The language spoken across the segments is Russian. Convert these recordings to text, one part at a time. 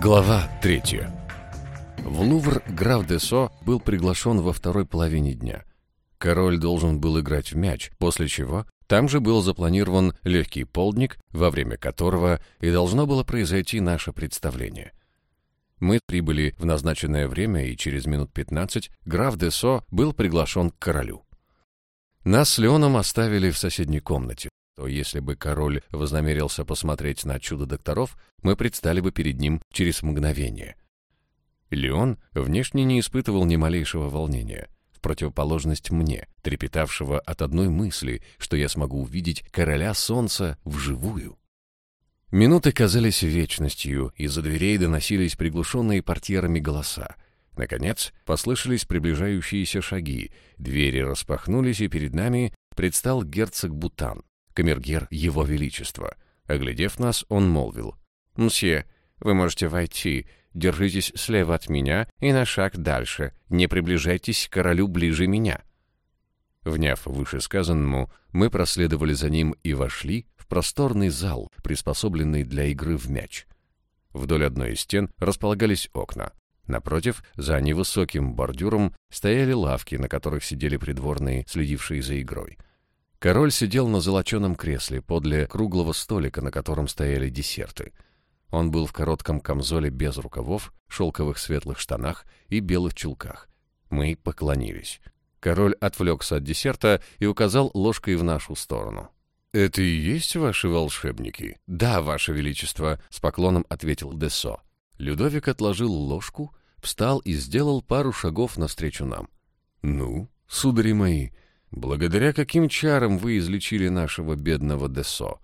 Глава третья. В Лувр граф Десо был приглашен во второй половине дня. Король должен был играть в мяч, после чего там же был запланирован легкий полдник, во время которого и должно было произойти наше представление. Мы прибыли в назначенное время, и через минут пятнадцать граф Десо был приглашен к королю. Нас с Леоном оставили в соседней комнате, то если бы король вознамерился посмотреть на чудо докторов, мы предстали бы перед ним через мгновение. Леон внешне не испытывал ни малейшего волнения, в противоположность мне, трепетавшего от одной мысли, что я смогу увидеть короля солнца вживую. Минуты казались вечностью, из-за дверей доносились приглушенные портьерами голоса. Наконец, послышались приближающиеся шаги, двери распахнулись, и перед нами предстал герцог Бутан, камергер Его Величества. Оглядев нас, он молвил. «Мсье, вы можете войти, держитесь слева от меня и на шаг дальше, не приближайтесь к королю ближе меня». Вняв вышесказанному, мы проследовали за ним и вошли в просторный зал, приспособленный для игры в мяч. Вдоль одной из стен располагались окна. Напротив, за невысоким бордюром, стояли лавки, на которых сидели придворные, следившие за игрой. Король сидел на золоченом кресле подле круглого столика, на котором стояли десерты. Он был в коротком камзоле без рукавов, шелковых светлых штанах и белых чулках. Мы поклонились. Король отвлекся от десерта и указал ложкой в нашу сторону. «Это и есть ваши волшебники?» «Да, ваше величество», — с поклоном ответил Десо. Людовик отложил ложку, встал и сделал пару шагов навстречу нам. «Ну, судари мои, благодаря каким чарам вы излечили нашего бедного Десо?»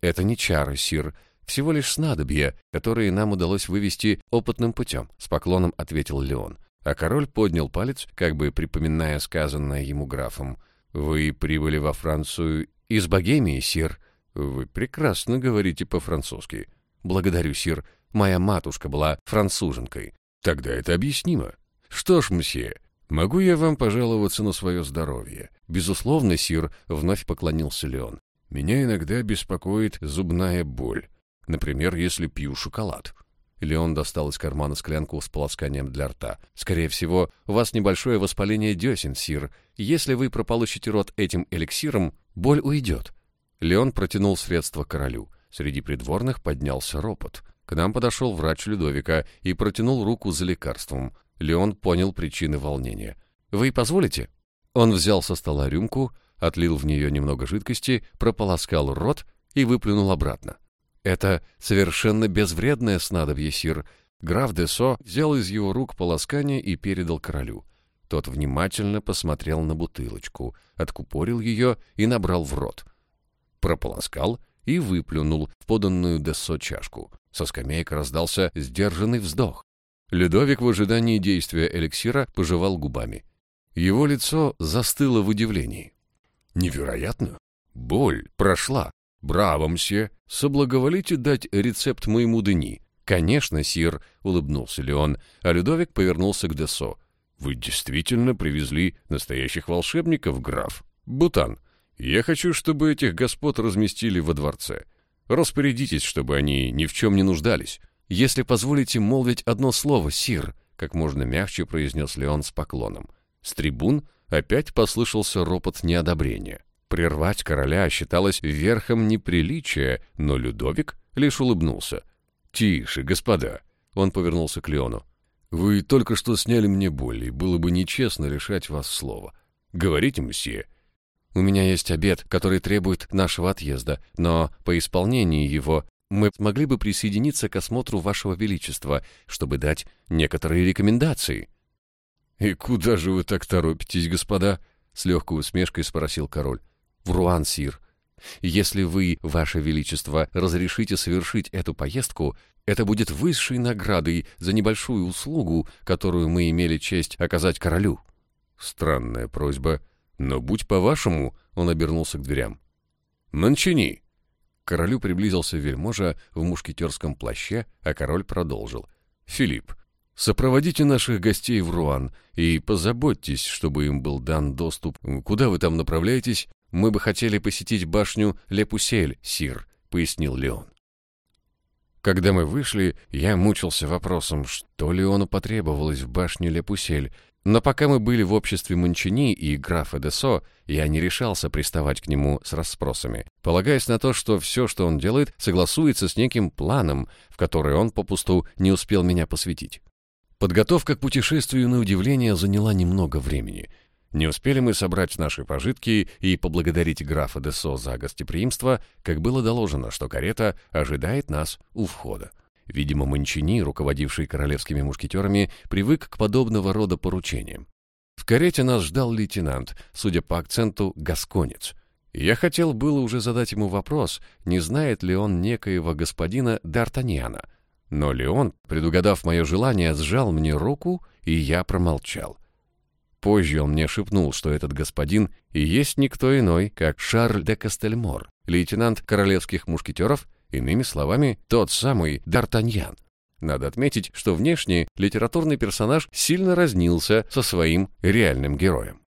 «Это не чары, сир, всего лишь снадобья, которые нам удалось вывести опытным путем», — с поклоном ответил Леон. А король поднял палец, как бы припоминая сказанное ему графом. «Вы прибыли во Францию из Богемии, сир. Вы прекрасно говорите по-французски. Благодарю, сир. Моя матушка была француженкой. Тогда это объяснимо. Что ж, мсье, могу я вам пожаловаться на свое здоровье? Безусловно, сир, вновь поклонился Леон. Меня иногда беспокоит зубная боль. Например, если пью шоколад. Леон достал из кармана склянку с полосканием для рта. «Скорее всего, у вас небольшое воспаление десен, сир. Если вы прополощите рот этим эликсиром, боль уйдет». Леон протянул средство королю. Среди придворных поднялся ропот. К нам подошел врач Людовика и протянул руку за лекарством. Леон понял причины волнения. «Вы позволите?» Он взял со стола рюмку, отлил в нее немного жидкости, прополоскал рот и выплюнул обратно. Это совершенно безвредное снадобье, сир. Граф Десо взял из его рук полоскание и передал королю. Тот внимательно посмотрел на бутылочку, откупорил ее и набрал в рот. Прополоскал и выплюнул в поданную Десо чашку. Со скамейка раздался сдержанный вздох. Людовик в ожидании действия эликсира пожевал губами. Его лицо застыло в удивлении. «Невероятно! Боль прошла!» «Браво, мсье! Соблаговолите дать рецепт моему Дени?» «Конечно, сир», — улыбнулся Леон, а Людовик повернулся к Десо. «Вы действительно привезли настоящих волшебников, граф? Бутан, я хочу, чтобы этих господ разместили во дворце. Распорядитесь, чтобы они ни в чем не нуждались. Если позволите молвить одно слово, сир», — как можно мягче произнес Леон с поклоном. С трибун опять послышался ропот неодобрения. Прервать короля считалось верхом неприличия, но Людовик лишь улыбнулся. «Тише, господа!» Он повернулся к Леону. «Вы только что сняли мне боль, и было бы нечестно лишать вас слова. Говорите, мсье». «У меня есть обед, который требует нашего отъезда, но по исполнении его мы могли бы присоединиться к осмотру вашего величества, чтобы дать некоторые рекомендации». «И куда же вы так торопитесь, господа?» — с легкой усмешкой спросил король в Руансир. Если вы, ваше величество, разрешите совершить эту поездку, это будет высшей наградой за небольшую услугу, которую мы имели честь оказать королю. Странная просьба, но будь по-вашему, он обернулся к дверям. Манчини! Королю приблизился вельможа в мушкетерском плаще, а король продолжил. Филипп, сопроводите наших гостей в Руан и позаботьтесь, чтобы им был дан доступ. Куда вы там направляетесь, «Мы бы хотели посетить башню Лепусель, сир», — пояснил Леон. Когда мы вышли, я мучился вопросом, что Леону потребовалось в башне Лепусель, но пока мы были в обществе Мончини и графа Десо, я не решался приставать к нему с расспросами, полагаясь на то, что все, что он делает, согласуется с неким планом, в который он попусту не успел меня посвятить. Подготовка к путешествию на удивление заняла немного времени. Не успели мы собрать наши пожитки и поблагодарить графа Десо за гостеприимство, как было доложено, что карета ожидает нас у входа. Видимо, Манчини, руководивший королевскими мушкетерами, привык к подобного рода поручениям. В карете нас ждал лейтенант, судя по акценту, гасконец. Я хотел было уже задать ему вопрос, не знает ли он некоего господина Д'Артаньяна. Но Леон, предугадав мое желание, сжал мне руку, и я промолчал. Позже он мне шепнул, что этот господин и есть никто иной, как Шарль де Кастельмор, лейтенант королевских мушкетеров Иными словами, тот самый Д'Артаньян. Надо отметить, что внешне литературный персонаж сильно разнился со своим реальным героем.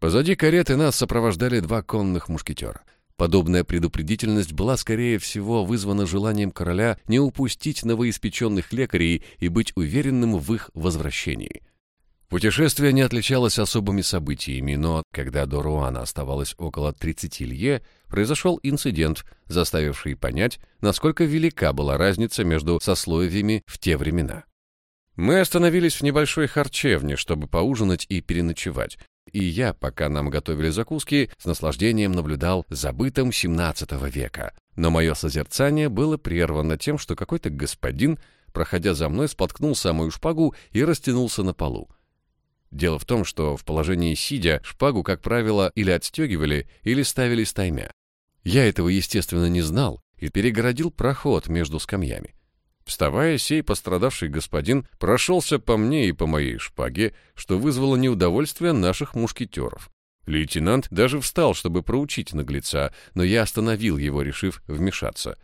Позади кареты нас сопровождали два конных мушкетера. Подобная предупредительность была, скорее всего, вызвана желанием короля не упустить новоиспеченных лекарей и быть уверенным в их возвращении. Путешествие не отличалось особыми событиями, но когда до Руана оставалось около 30 лье, произошел инцидент, заставивший понять, насколько велика была разница между сословиями в те времена. Мы остановились в небольшой харчевне, чтобы поужинать и переночевать, и я, пока нам готовили закуски, с наслаждением наблюдал за бытом XVII века. Но мое созерцание было прервано тем, что какой-то господин, проходя за мной, споткнул самую шпагу и растянулся на полу. Дело в том, что в положении сидя шпагу, как правило, или отстегивали, или ставили стаймя. Я этого, естественно, не знал и перегородил проход между скамьями. Вставая, сей пострадавший господин прошелся по мне и по моей шпаге, что вызвало неудовольствие наших мушкетеров. Лейтенант даже встал, чтобы проучить наглеца, но я остановил его, решив вмешаться.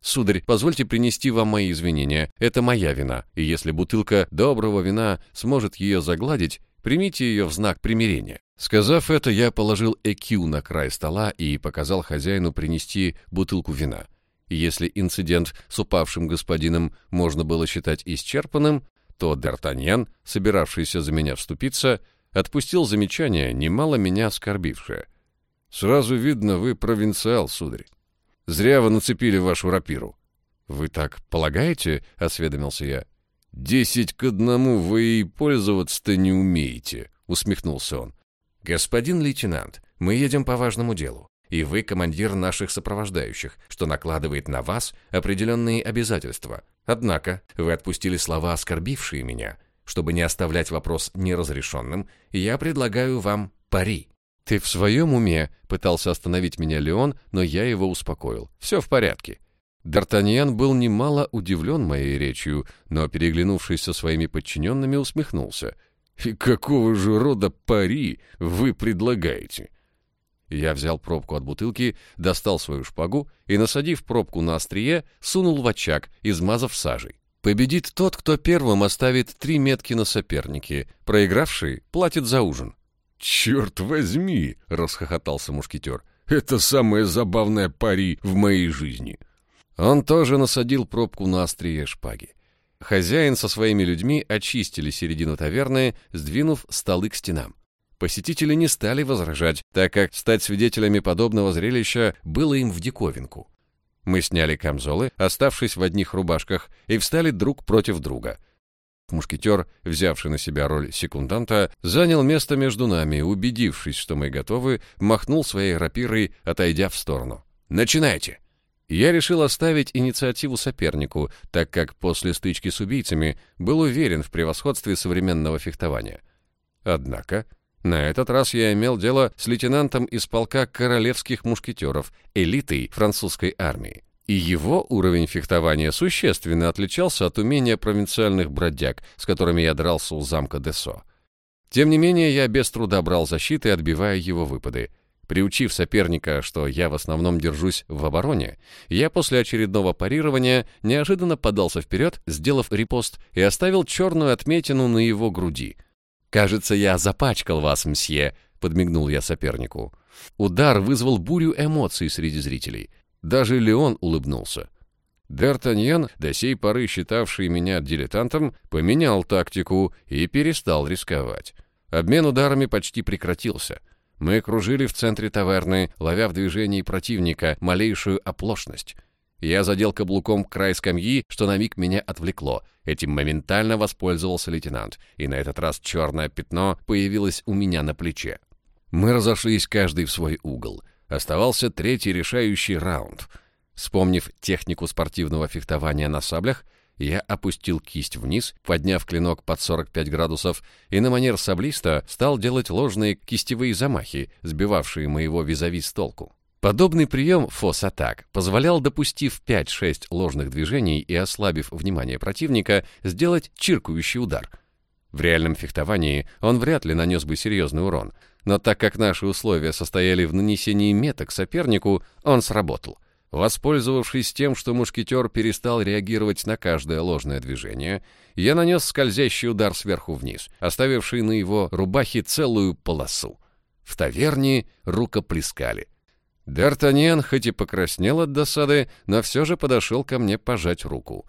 «Сударь, позвольте принести вам мои извинения. Это моя вина, и если бутылка доброго вина сможет ее загладить, Примите ее в знак примирения». Сказав это, я положил ЭКЮ на край стола и показал хозяину принести бутылку вина. И если инцидент с упавшим господином можно было считать исчерпанным, то Д'Артаньян, собиравшийся за меня вступиться, отпустил замечание, немало меня оскорбившее. «Сразу видно, вы провинциал, сударь. Зря вы нацепили вашу рапиру». «Вы так полагаете?» — осведомился я. «Десять к одному вы и пользоваться-то не умеете», — усмехнулся он. «Господин лейтенант, мы едем по важному делу, и вы командир наших сопровождающих, что накладывает на вас определенные обязательства. Однако вы отпустили слова, оскорбившие меня. Чтобы не оставлять вопрос неразрешенным, я предлагаю вам пари». «Ты в своем уме?» — пытался остановить меня Леон, но я его успокоил. «Все в порядке. Д'Артаньян был немало удивлен моей речью, но, переглянувшись со своими подчиненными, усмехнулся. «И какого же рода пари вы предлагаете?» Я взял пробку от бутылки, достал свою шпагу и, насадив пробку на острие, сунул в очаг, измазав сажей. Победит тот, кто первым оставит три метки на сопернике. Проигравший платит за ужин. «Черт возьми!» — расхохотался мушкетер. «Это самое забавное пари в моей жизни!» Он тоже насадил пробку на острие шпаги. Хозяин со своими людьми очистили середину таверны, сдвинув столы к стенам. Посетители не стали возражать, так как стать свидетелями подобного зрелища было им в диковинку. Мы сняли камзолы, оставшись в одних рубашках, и встали друг против друга. Мушкетер, взявший на себя роль секунданта, занял место между нами, убедившись, что мы готовы, махнул своей рапирой, отойдя в сторону. «Начинайте!» Я решил оставить инициативу сопернику, так как после стычки с убийцами был уверен в превосходстве современного фехтования. Однако, на этот раз я имел дело с лейтенантом из полка королевских мушкетеров, элитой французской армии. И его уровень фехтования существенно отличался от умения провинциальных бродяг, с которыми я дрался у замка Десо. Тем не менее, я без труда брал защиты, отбивая его выпады — Приучив соперника, что я в основном держусь в обороне, я после очередного парирования неожиданно подался вперед, сделав репост, и оставил черную отметину на его груди. «Кажется, я запачкал вас, мсье», — подмигнул я сопернику. Удар вызвал бурю эмоций среди зрителей. Даже Леон улыбнулся. Д'Артаньян, до сей поры считавший меня дилетантом, поменял тактику и перестал рисковать. Обмен ударами почти прекратился. Мы кружили в центре таверны, ловя в движении противника малейшую оплошность. Я задел каблуком край скамьи, что на миг меня отвлекло. Этим моментально воспользовался лейтенант, и на этот раз черное пятно появилось у меня на плече. Мы разошлись каждый в свой угол. Оставался третий решающий раунд. Вспомнив технику спортивного фехтования на саблях, я опустил кисть вниз, подняв клинок под 45 градусов, и на манер саблиста стал делать ложные кистевые замахи, сбивавшие моего визави с толку. Подобный прием фос-атак позволял, допустив 5-6 ложных движений и ослабив внимание противника, сделать чиркающий удар. В реальном фехтовании он вряд ли нанес бы серьезный урон, но так как наши условия состояли в нанесении меток сопернику, он сработал. Воспользовавшись тем, что мушкетер перестал реагировать на каждое ложное движение, я нанес скользящий удар сверху вниз, оставивший на его рубахе целую полосу. В таверне рукоплескали. Д'Артаньян хоть и покраснел от досады, но все же подошел ко мне пожать руку.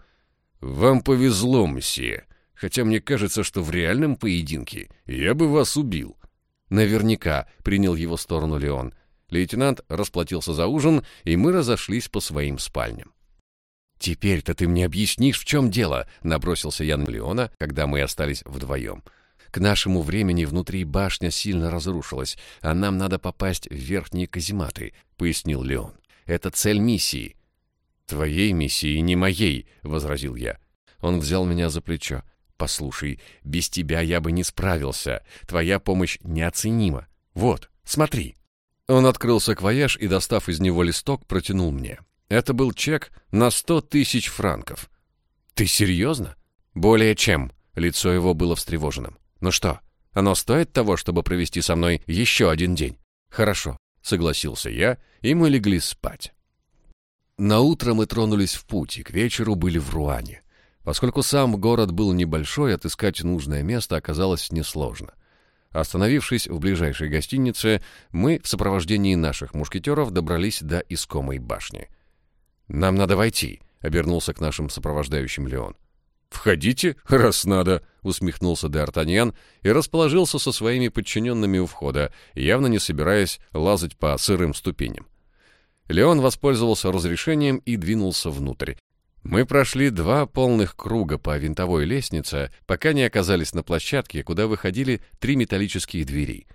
«Вам повезло, мсье, хотя мне кажется, что в реальном поединке я бы вас убил». «Наверняка», — принял его сторону Леон, — Лейтенант расплатился за ужин, и мы разошлись по своим спальням. «Теперь-то ты мне объяснишь, в чем дело», — набросился я на Леона, когда мы остались вдвоем. «К нашему времени внутри башня сильно разрушилась, а нам надо попасть в верхние казематы», — пояснил Леон. «Это цель миссии». «Твоей миссии, не моей», — возразил я. Он взял меня за плечо. «Послушай, без тебя я бы не справился. Твоя помощь неоценима. Вот, смотри». Он открыл саквояж и, достав из него листок, протянул мне. Это был чек на сто тысяч франков. «Ты серьезно?» «Более чем». Лицо его было встревоженным. «Ну что, оно стоит того, чтобы провести со мной еще один день?» «Хорошо», — согласился я, и мы легли спать. На утро мы тронулись в путь, и к вечеру были в Руане. Поскольку сам город был небольшой, отыскать нужное место оказалось несложно. Остановившись в ближайшей гостинице, мы в сопровождении наших мушкетеров добрались до искомой башни. «Нам надо войти», — обернулся к нашим сопровождающим Леон. «Входите, раз надо», — усмехнулся Д'Артаньян и расположился со своими подчиненными у входа, явно не собираясь лазать по сырым ступеням. Леон воспользовался разрешением и двинулся внутрь, мы прошли два полных круга по винтовой лестнице, пока не оказались на площадке, куда выходили три металлические двери.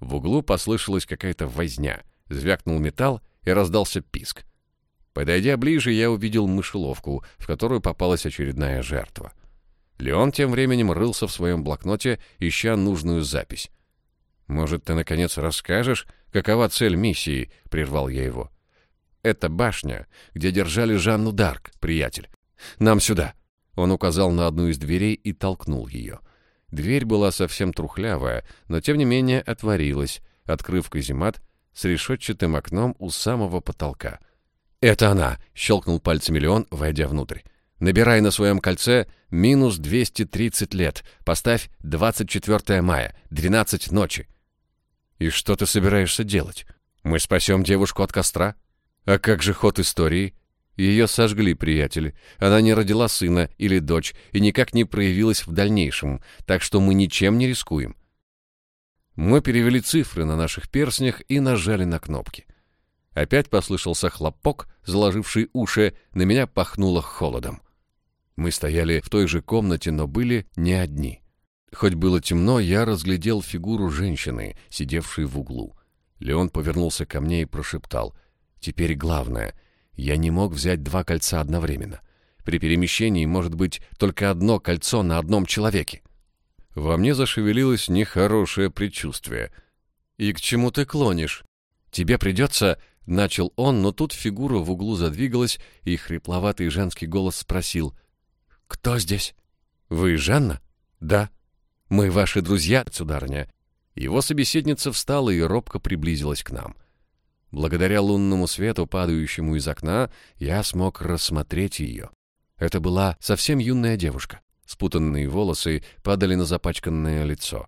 В углу послышалась какая-то возня, звякнул металл и раздался писк. Подойдя ближе, я увидел мышеловку, в которую попалась очередная жертва. Леон тем временем рылся в своем блокноте, ища нужную запись. «Может, ты, наконец, расскажешь, какова цель миссии?» — прервал я его. Это башня, где держали Жанну Дарк, приятель. Нам сюда. Он указал на одну из дверей и толкнул ее. Дверь была совсем трухлявая, но тем не менее отворилась, открыв каземат с решетчатым окном у самого потолка. «Это она!» — щелкнул пальцами Леон, войдя внутрь. «Набирай на своем кольце минус 230 лет. Поставь 24 мая, 12 ночи». «И что ты собираешься делать? Мы спасем девушку от костра?» А как же ход истории? Ее сожгли приятели. Она не родила сына или дочь и никак не проявилась в дальнейшем, так что мы ничем не рискуем. Мы перевели цифры на наших перстнях и нажали на кнопки. Опять послышался хлопок, заложивший уши, на меня пахнуло холодом. Мы стояли в той же комнате, но были не одни. Хоть было темно, я разглядел фигуру женщины, сидевшей в углу. Леон повернулся ко мне и прошептал — Теперь главное, я не мог взять два кольца одновременно. При перемещении может быть только одно кольцо на одном человеке. Во мне зашевелилось нехорошее предчувствие. «И к чему ты клонишь? Тебе придется...» — начал он, но тут фигура в углу задвигалась, и хрипловатый женский голос спросил. «Кто здесь?» «Вы Жанна?» «Да». «Мы ваши друзья, сударыня». Его собеседница встала и робко приблизилась к нам — Благодаря лунному свету, падающему из окна, я смог рассмотреть ее. Это была совсем юная девушка. Спутанные волосы падали на запачканное лицо.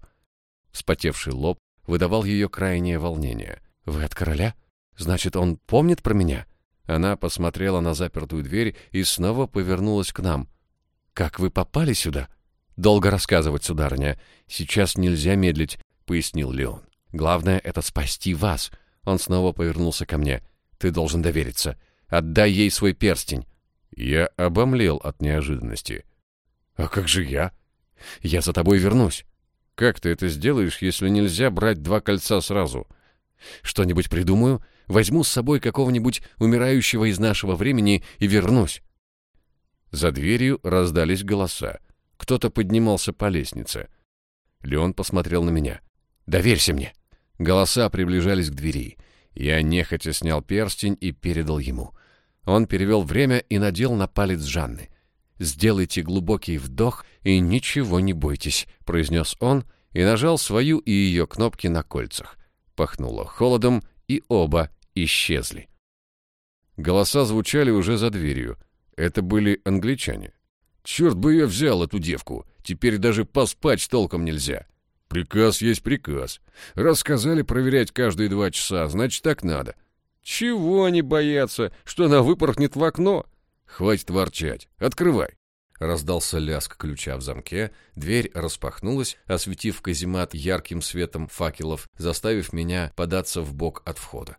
Вспотевший лоб выдавал ее крайнее волнение. «Вы от короля? Значит, он помнит про меня?» Она посмотрела на запертую дверь и снова повернулась к нам. «Как вы попали сюда?» «Долго рассказывать, сударыня. Сейчас нельзя медлить», — пояснил Леон. «Главное — это спасти вас». Он снова повернулся ко мне. «Ты должен довериться. Отдай ей свой перстень». Я обомлел от неожиданности. «А как же я?» «Я за тобой вернусь». «Как ты это сделаешь, если нельзя брать два кольца сразу?» «Что-нибудь придумаю, возьму с собой какого-нибудь умирающего из нашего времени и вернусь». За дверью раздались голоса. Кто-то поднимался по лестнице. Леон посмотрел на меня. «Доверься мне». Голоса приближались к двери. Я нехотя снял перстень и передал ему. Он перевел время и надел на палец Жанны. «Сделайте глубокий вдох и ничего не бойтесь», — произнес он и нажал свою и ее кнопки на кольцах. Пахнуло холодом, и оба исчезли. Голоса звучали уже за дверью. Это были англичане. «Черт бы я взял, эту девку! Теперь даже поспать толком нельзя!» «Приказ есть приказ. Рассказали проверять каждые два часа, значит, так надо. Чего они боятся, что она выпорхнет в окно? Хватит ворчать. Открывай. Раздался лязг ключа в замке, дверь распахнулась, осветив каземат ярким светом факелов, заставив меня податься в бок от входа.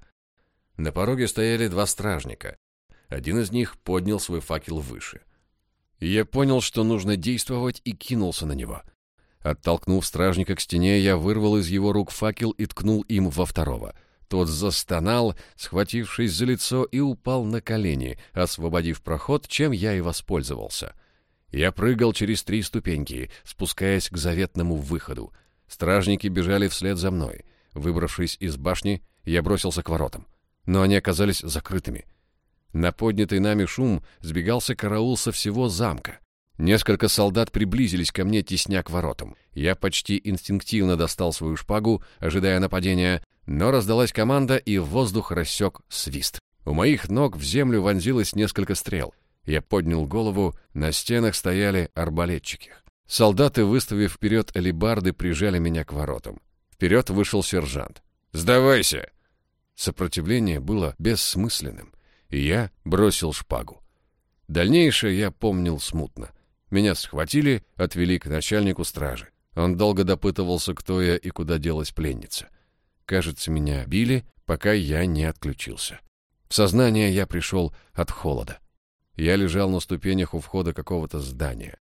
На пороге стояли два стражника. Один из них поднял свой факел выше. Я понял, что нужно действовать, и кинулся на него. Оттолкнув стражника к стене, я вырвал из его рук факел и ткнул им во второго — тот застонал, схватившись за лицо, и упал на колени, освободив проход, чем я и воспользовался. Я прыгал через три ступеньки, спускаясь к заветному выходу. Стражники бежали вслед за мной. Выбравшись из башни, я бросился к воротам. Но они оказались закрытыми. На поднятый нами шум сбегался караул со всего замка. Несколько солдат приблизились ко мне, тесня к воротам. Я почти инстинктивно достал свою шпагу, ожидая нападения, но раздалась команда, и воздух рассек свист. У моих ног в землю вонзилось несколько стрел. Я поднял голову, на стенах стояли арбалетчики. Солдаты, выставив вперед алебарды, прижали меня к воротам. Вперед вышел сержант. «Сдавайся!» Сопротивление было бессмысленным, и я бросил шпагу. Дальнейшее я помнил смутно. Меня схватили, отвели к начальнику стражи. Он долго допытывался, кто я и куда делась пленница. Кажется, меня били, пока я не отключился. В сознание я пришел от холода. Я лежал на ступенях у входа какого-то здания.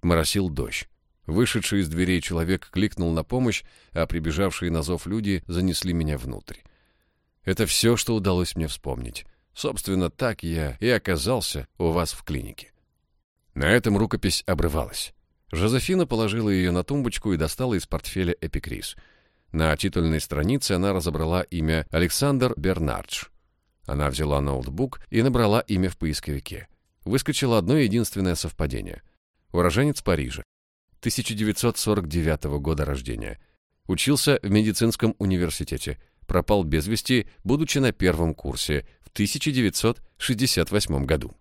Моросил дождь. Вышедший из дверей человек кликнул на помощь, а прибежавшие на зов люди занесли меня внутрь. Это все, что удалось мне вспомнить. Собственно, так я и оказался у вас в клинике. На этом рукопись обрывалась. Жозефина положила ее на тумбочку и достала из портфеля эпикриз — на титульной странице она разобрала имя Александр Бернардж. Она взяла ноутбук и набрала имя в поисковике. Выскочило одно единственное совпадение. Уроженец Парижа. 1949 года рождения. Учился в медицинском университете. Пропал без вести, будучи на первом курсе в 1968 году.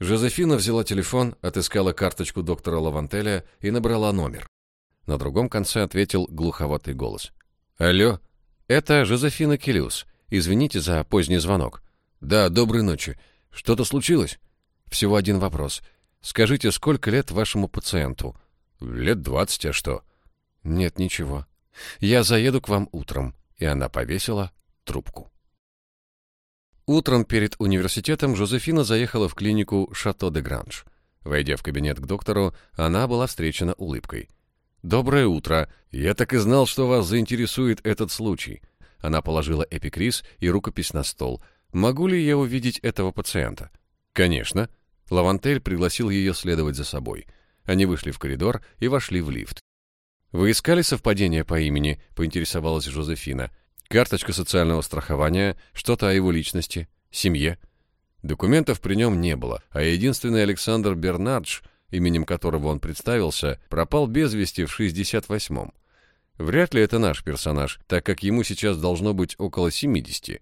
Жозефина взяла телефон, отыскала карточку доктора Лавантеля и набрала номер. На другом конце ответил глуховатый голос. «Алло, это Жозефина Келиус. Извините за поздний звонок». «Да, доброй ночи. Что-то случилось?» «Всего один вопрос. Скажите, сколько лет вашему пациенту?» «Лет двадцать, а что?» «Нет, ничего. Я заеду к вам утром». И она повесила трубку. Утром перед университетом Жозефина заехала в клинику «Шато де Гранж». Войдя в кабинет к доктору, она была встречена улыбкой. «Доброе утро. Я так и знал, что вас заинтересует этот случай». Она положила эпикриз и рукопись на стол. «Могу ли я увидеть этого пациента?» «Конечно». Лавантель пригласил ее следовать за собой. Они вышли в коридор и вошли в лифт. «Вы искали совпадение по имени?» — поинтересовалась Жозефина. «Карточка социального страхования, что-то о его личности, семье». Документов при нем не было, а единственный Александр Бернардж — именем которого он представился, пропал без вести в 68-м. Вряд ли это наш персонаж, так как ему сейчас должно быть около 70.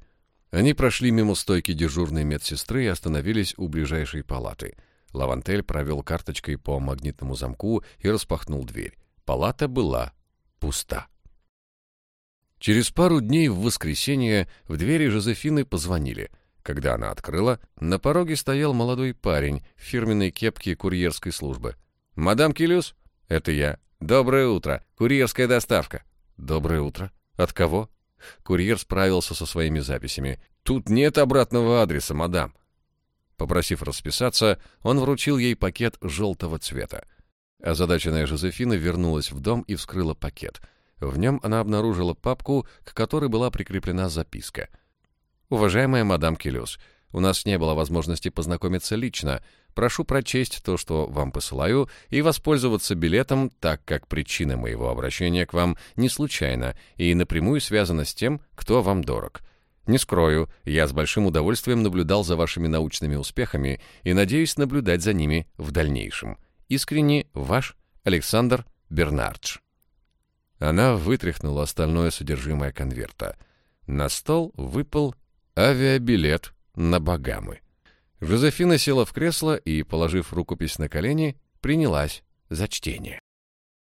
Они прошли мимо стойки дежурной медсестры и остановились у ближайшей палаты. Лавантель провел карточкой по магнитному замку и распахнул дверь. Палата была пуста. Через пару дней в воскресенье в двери Жозефины позвонили. Когда она открыла, на пороге стоял молодой парень в фирменной кепке курьерской службы. «Мадам Килюс?» «Это я». «Доброе утро. Курьерская доставка». «Доброе утро. От кого?» Курьер справился со своими записями. «Тут нет обратного адреса, мадам». Попросив расписаться, он вручил ей пакет желтого цвета. Озадаченная Жозефина вернулась в дом и вскрыла пакет. В нем она обнаружила папку, к которой была прикреплена записка. «Уважаемая мадам Келюс, у нас не было возможности познакомиться лично. Прошу прочесть то, что вам посылаю, и воспользоваться билетом, так как причина моего обращения к вам не случайна и напрямую связана с тем, кто вам дорог. Не скрою, я с большим удовольствием наблюдал за вашими научными успехами и надеюсь наблюдать за ними в дальнейшем. Искренне ваш Александр Бернардж. Она вытряхнула остальное содержимое конверта. На стол выпал авиабилет на Багамы. Жозефина села в кресло и, положив рукопись на колени, принялась за чтение.